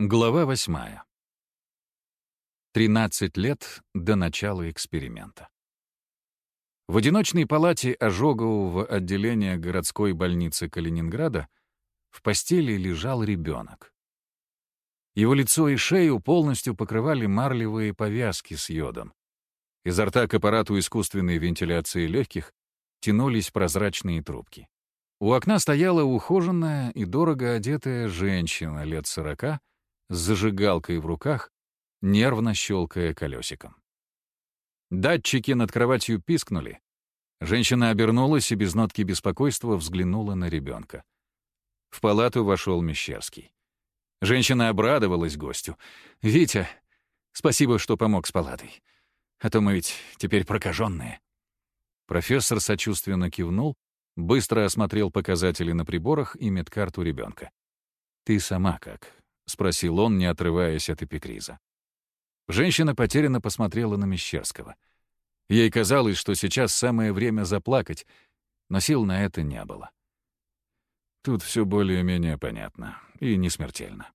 Глава восьмая. 13 лет до начала эксперимента. В одиночной палате ожогового отделения городской больницы Калининграда в постели лежал ребенок. Его лицо и шею полностью покрывали марлевые повязки с йодом. Изо рта к аппарату искусственной вентиляции легких тянулись прозрачные трубки. У окна стояла ухоженная и дорого одетая женщина лет сорока с зажигалкой в руках, нервно щелкая колесиком. Датчики над кроватью пискнули. Женщина обернулась и без нотки беспокойства взглянула на ребенка. В палату вошел Мещерский. Женщина обрадовалась гостю. «Витя, спасибо, что помог с палатой. А то мы ведь теперь прокаженные». Профессор сочувственно кивнул, быстро осмотрел показатели на приборах и медкарту ребенка. «Ты сама как? — спросил он, не отрываясь от эпикриза. Женщина потерянно посмотрела на Мещерского. Ей казалось, что сейчас самое время заплакать, но сил на это не было. Тут все более-менее понятно и не смертельно.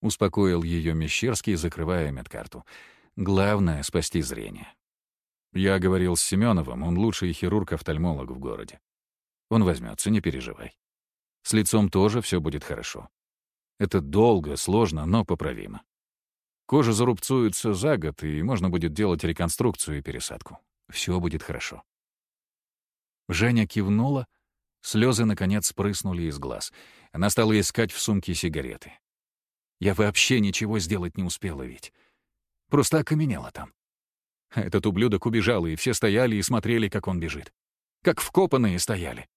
Успокоил ее Мещерский, закрывая медкарту. Главное — спасти зрение. Я говорил с Семеновым, он лучший хирург-офтальмолог в городе. Он возьмется, не переживай. С лицом тоже все будет хорошо. Это долго, сложно, но поправимо. Кожа зарубцуется за год, и можно будет делать реконструкцию и пересадку. Все будет хорошо. Женя кивнула, слезы, наконец, прыснули из глаз. Она стала искать в сумке сигареты. Я вообще ничего сделать не успела ведь. Просто окаменела там. Этот ублюдок убежал, и все стояли и смотрели, как он бежит. Как вкопанные стояли.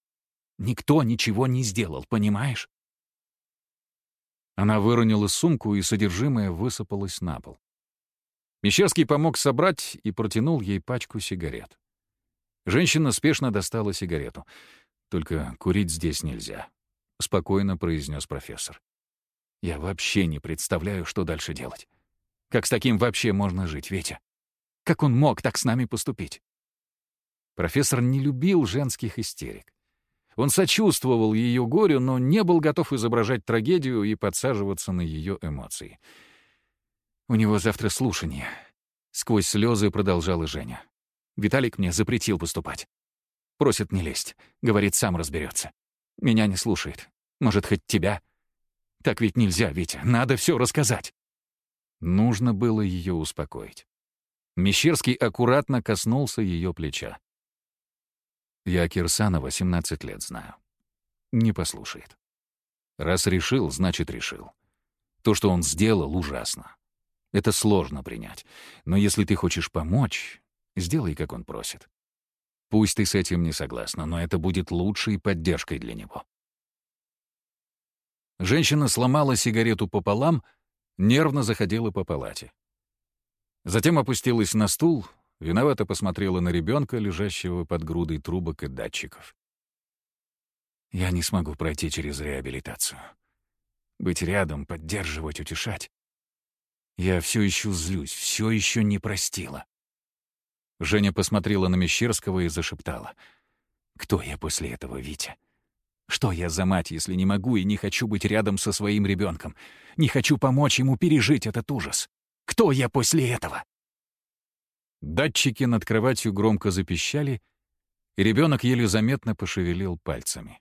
Никто ничего не сделал, понимаешь? Она выронила сумку, и содержимое высыпалось на пол. Мещерский помог собрать и протянул ей пачку сигарет. Женщина спешно достала сигарету. «Только курить здесь нельзя», — спокойно произнес профессор. «Я вообще не представляю, что дальше делать. Как с таким вообще можно жить, Ветя? Как он мог так с нами поступить?» Профессор не любил женских истерик. Он сочувствовал ее горю, но не был готов изображать трагедию и подсаживаться на ее эмоции. «У него завтра слушание», — сквозь слезы продолжала Женя. «Виталик мне запретил поступать. Просит не лезть. Говорит, сам разберется. Меня не слушает. Может, хоть тебя? Так ведь нельзя, Витя. Надо все рассказать». Нужно было ее успокоить. Мещерский аккуратно коснулся ее плеча. Я Кирсанова 17 лет знаю. Не послушает. Раз решил, значит решил. То, что он сделал, ужасно. Это сложно принять. Но если ты хочешь помочь, сделай, как он просит. Пусть ты с этим не согласна, но это будет лучшей поддержкой для него. Женщина сломала сигарету пополам, нервно заходила по палате. Затем опустилась на стул, Виновато посмотрела на ребенка, лежащего под грудой трубок и датчиков. «Я не смогу пройти через реабилитацию. Быть рядом, поддерживать, утешать. Я все еще злюсь, все еще не простила». Женя посмотрела на Мещерского и зашептала. «Кто я после этого, Витя? Что я за мать, если не могу и не хочу быть рядом со своим ребенком? Не хочу помочь ему пережить этот ужас? Кто я после этого?» Датчики над кроватью громко запищали, и ребенок еле заметно пошевелил пальцами.